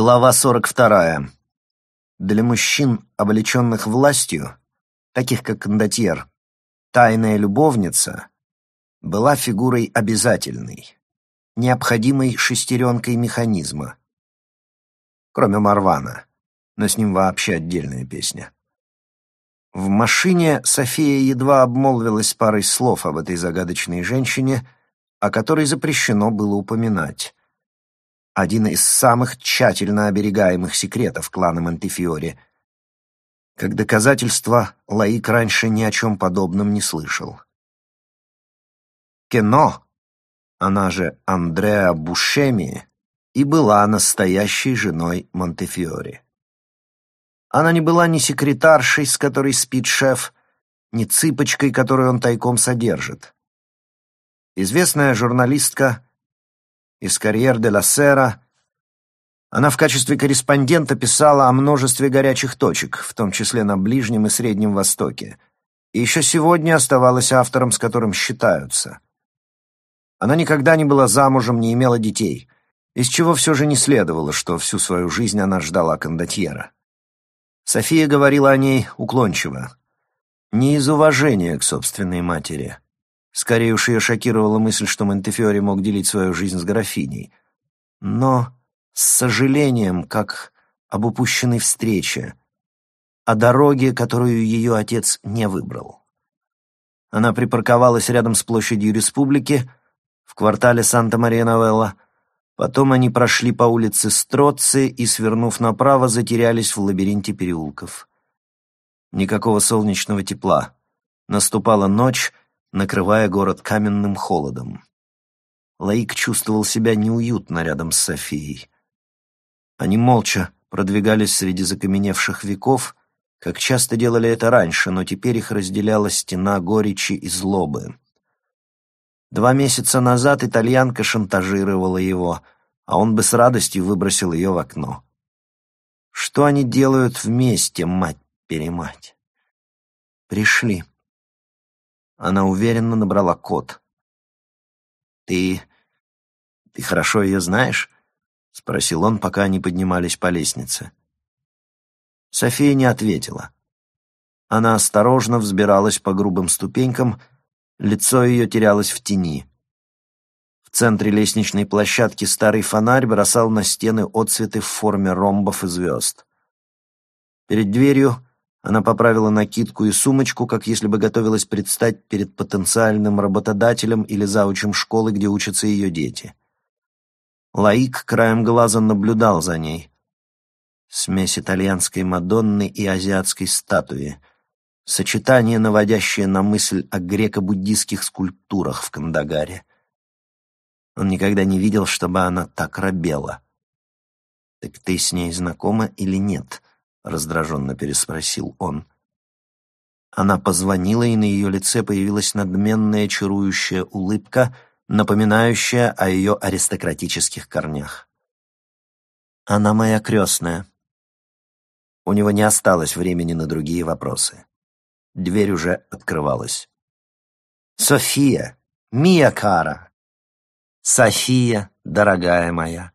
Глава 42. Для мужчин, облеченных властью, таких как кондотьер, тайная любовница была фигурой обязательной, необходимой шестеренкой механизма. Кроме Марвана, но с ним вообще отдельная песня. В машине София едва обмолвилась парой слов об этой загадочной женщине, о которой запрещено было упоминать один из самых тщательно оберегаемых секретов клана Монтефиори. Как доказательство, Лаик раньше ни о чем подобном не слышал. Кено, она же Андреа Бушеми, и была настоящей женой Монтефиори. Она не была ни секретаршей, с которой спит шеф, ни цыпочкой, которую он тайком содержит. Известная журналистка из «Карьер де ла Сера». Она в качестве корреспондента писала о множестве горячих точек, в том числе на Ближнем и Среднем Востоке. И еще сегодня оставалась автором, с которым считаются. Она никогда не была замужем, не имела детей, из чего все же не следовало, что всю свою жизнь она ждала кондотьера. София говорила о ней уклончиво. Не из уважения к собственной матери, Скорее уж ее шокировала мысль, что Монтефиори мог делить свою жизнь с графиней. Но с сожалением, как об упущенной встрече, о дороге, которую ее отец не выбрал. Она припарковалась рядом с площадью Республики, в квартале Санта-Мария-Новелла. Потом они прошли по улице Строци и, свернув направо, затерялись в лабиринте переулков. Никакого солнечного тепла. Наступала ночь, накрывая город каменным холодом. Лаик чувствовал себя неуютно рядом с Софией. Они молча продвигались среди закаменевших веков, как часто делали это раньше, но теперь их разделяла стена горечи и злобы. Два месяца назад итальянка шантажировала его, а он бы с радостью выбросил ее в окно. Что они делают вместе, мать-перемать? Пришли. Она уверенно набрала код. «Ты... ты хорошо ее знаешь?» — спросил он, пока они поднимались по лестнице. София не ответила. Она осторожно взбиралась по грубым ступенькам, лицо ее терялось в тени. В центре лестничной площадки старый фонарь бросал на стены отцветы в форме ромбов и звезд. Перед дверью она поправила накидку и сумочку, как если бы готовилась предстать перед потенциальным работодателем или заучем школы, где учатся ее дети. Лаик краем глаза наблюдал за ней. Смесь итальянской Мадонны и азиатской статуи. Сочетание, наводящее на мысль о греко-буддийских скульптурах в Кандагаре. Он никогда не видел, чтобы она так робела. «Так ты с ней знакома или нет?» — раздраженно переспросил он. Она позвонила, и на ее лице появилась надменная чарующая улыбка, напоминающая о ее аристократических корнях. «Она моя крестная». У него не осталось времени на другие вопросы. Дверь уже открывалась. «София! Мия Кара!» «София, дорогая моя!»